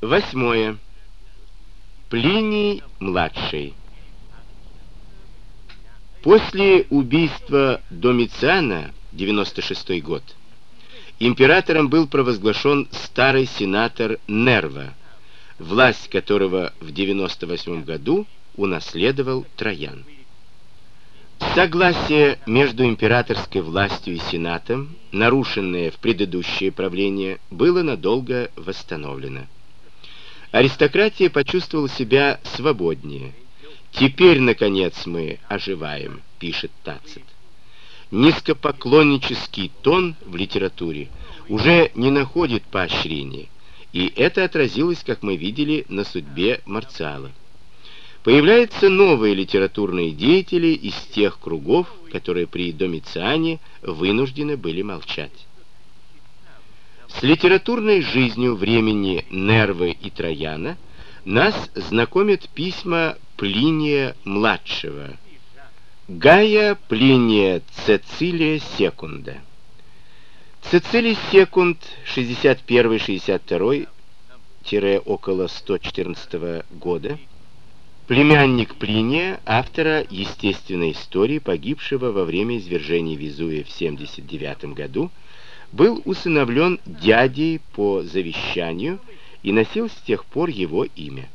Восьмое. Плиний младший. После убийства Домициана, 96 год, императором был провозглашен старый сенатор Нерва, власть которого в 98 году унаследовал Троян. Согласие между императорской властью и сенатом, нарушенное в предыдущее правление, было надолго восстановлено. Аристократия почувствовала себя свободнее. «Теперь, наконец, мы оживаем», — пишет Тацит. Низкопоклоннический тон в литературе уже не находит поощрения, и это отразилось, как мы видели, на судьбе Марциала. Появляются новые литературные деятели из тех кругов, которые при Домициане вынуждены были молчать. С литературной жизнью времени Нервы и Трояна нас знакомят письма Плиния-младшего, Гая Плиния Цецилия Секунда. Цицилий Секунд 61-62-около 114 года. Племянник Плиния, автора естественной истории, погибшего во время извержения Везувия в 79 году, был усыновлен дядей по завещанию и носил с тех пор его имя.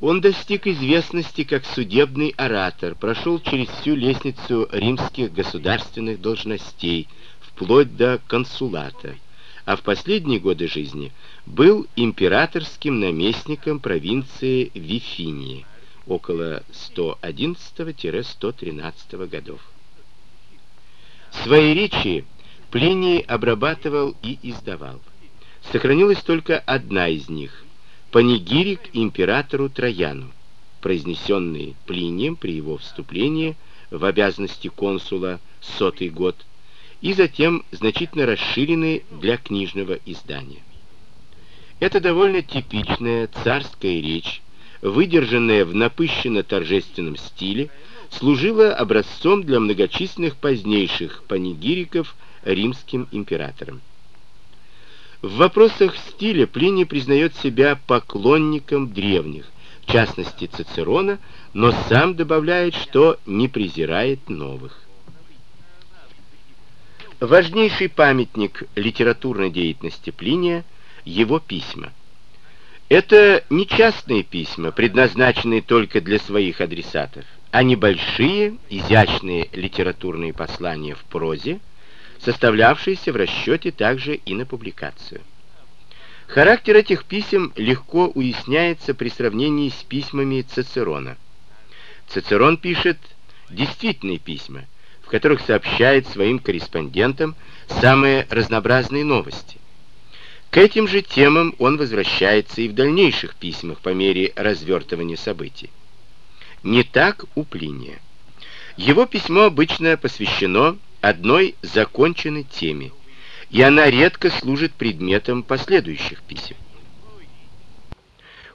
Он достиг известности как судебный оратор, прошел через всю лестницу римских государственных должностей, вплоть до консулата, а в последние годы жизни был императорским наместником провинции Вифинии около 111-113 годов. Свои речи Плиний обрабатывал и издавал. Сохранилась только одна из них — панигирик императору Трояну, произнесенный Плинием при его вступлении в обязанности консула сотый год, и затем значительно расширенный для книжного издания. Это довольно типичная царская речь, выдержанная в напыщенно-торжественном стиле, служила образцом для многочисленных позднейших панигириков римским императорам. В вопросах стиля Плиний признает себя поклонником древних, в частности Цицерона, но сам добавляет, что не презирает новых. Важнейший памятник литературной деятельности Плиния – его письма. Это не частные письма, предназначенные только для своих адресатов, а небольшие, изящные литературные послания в прозе, составлявшиеся в расчете также и на публикацию. Характер этих писем легко уясняется при сравнении с письмами Цицерона. Цицерон пишет действительные письма, в которых сообщает своим корреспондентам самые разнообразные новости. К этим же темам он возвращается и в дальнейших письмах по мере развертывания событий. Не так у Плиния. Его письмо обычно посвящено одной законченной теме, и она редко служит предметом последующих писем.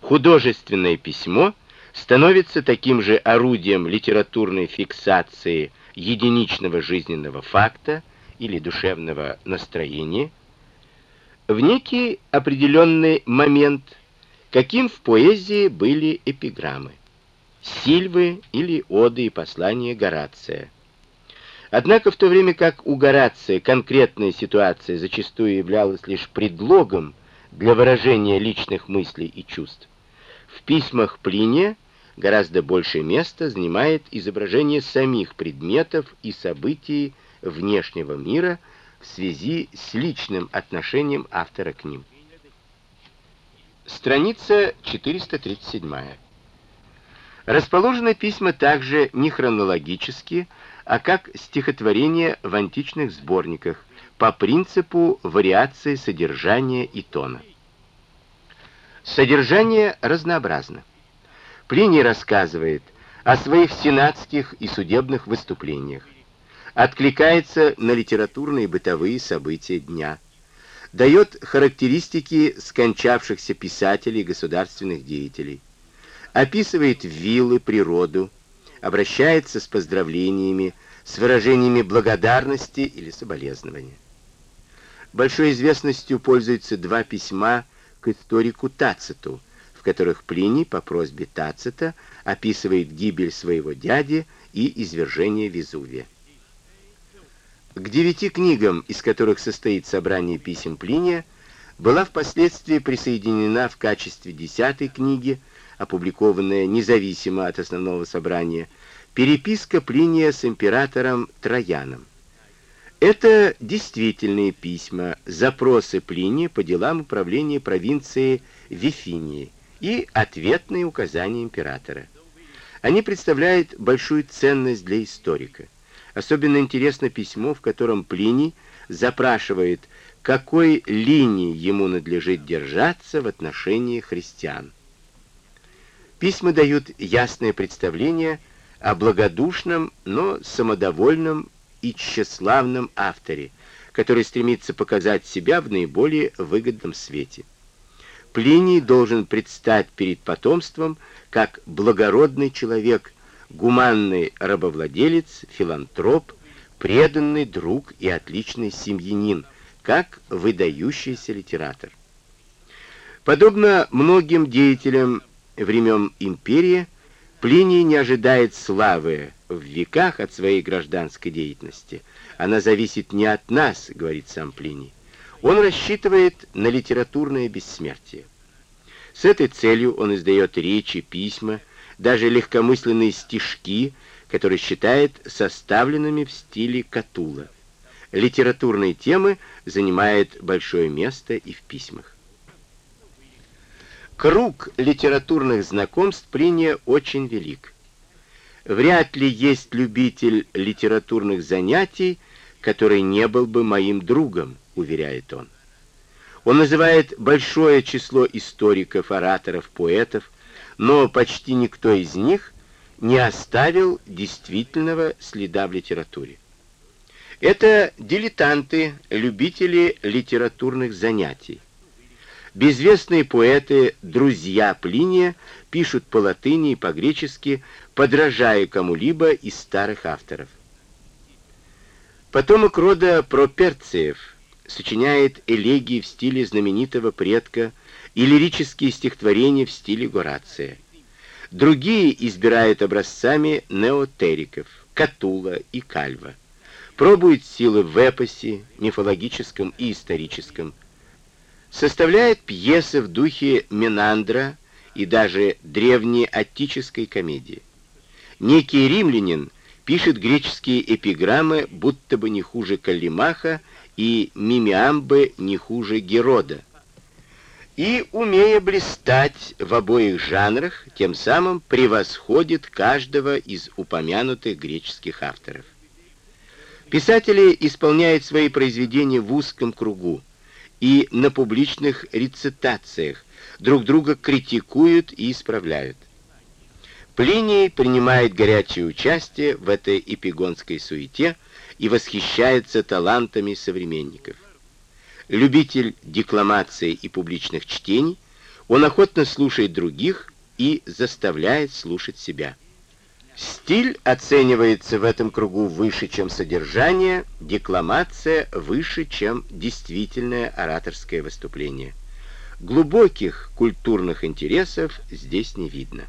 Художественное письмо становится таким же орудием литературной фиксации единичного жизненного факта или душевного настроения, в некий определенный момент, каким в поэзии были эпиграммы, сильвы или оды и послания Горация. Однако в то время как у Горация конкретная ситуация зачастую являлась лишь предлогом для выражения личных мыслей и чувств, в письмах Плиния гораздо большее место занимает изображение самих предметов и событий внешнего мира – в связи с личным отношением автора к ним. Страница 437. Расположены письма также не хронологически, а как стихотворения в античных сборниках по принципу вариации содержания и тона. Содержание разнообразно. Плиний рассказывает о своих сенатских и судебных выступлениях, откликается на литературные и бытовые события дня, дает характеристики скончавшихся писателей и государственных деятелей, описывает виллы, природу, обращается с поздравлениями, с выражениями благодарности или соболезнования. Большой известностью пользуются два письма к историку Тациту, в которых Плиний по просьбе Тацита описывает гибель своего дяди и извержение Везувия. К девяти книгам, из которых состоит собрание писем Плиния, была впоследствии присоединена в качестве десятой книги, опубликованная независимо от основного собрания, переписка Плиния с императором Трояном. Это действительные письма, запросы Плиния по делам управления провинцией Вифинии и ответные указания императора. Они представляют большую ценность для историка. Особенно интересно письмо, в котором Плиний запрашивает, какой линии ему надлежит держаться в отношении христиан. Письма дают ясное представление о благодушном, но самодовольном и тщеславном авторе, который стремится показать себя в наиболее выгодном свете. Плиний должен предстать перед потомством как благородный человек, гуманный рабовладелец, филантроп, преданный друг и отличный семьянин, как выдающийся литератор. Подобно многим деятелям времен империи, Плиний не ожидает славы в веках от своей гражданской деятельности. Она зависит не от нас, говорит сам Плиний. Он рассчитывает на литературное бессмертие. С этой целью он издает речи, письма, даже легкомысленные стишки, которые считает составленными в стиле Катула. Литературные темы занимают большое место и в письмах. Круг литературных знакомств Плиния очень велик. Вряд ли есть любитель литературных занятий, который не был бы моим другом, уверяет он. Он называет большое число историков, ораторов, поэтов, но почти никто из них не оставил действительного следа в литературе. Это дилетанты, любители литературных занятий. Безвестные поэты, друзья Плиния, пишут по латыни и по-гречески, подражая кому-либо из старых авторов. Потомок рода Проперциев сочиняет элегии в стиле знаменитого предка и лирические стихотворения в стиле Горация. Другие избирают образцами неотериков, Катула и Кальва. Пробуют силы в эпосе, мифологическом и историческом. Составляет пьесы в духе Менандра и даже древней аттической комедии. Некий римлянин пишет греческие эпиграммы, будто бы не хуже Каллимаха, и Мимиамбы не хуже Герода и, умея блистать в обоих жанрах, тем самым превосходит каждого из упомянутых греческих авторов. Писатели исполняют свои произведения в узком кругу и на публичных рецитациях, друг друга критикуют и исправляют. Плиний принимает горячее участие в этой эпигонской суете и восхищается талантами современников любитель декламации и публичных чтений, он охотно слушает других и заставляет слушать себя. Стиль оценивается в этом кругу выше, чем содержание, декламация выше, чем действительное ораторское выступление. Глубоких культурных интересов здесь не видно.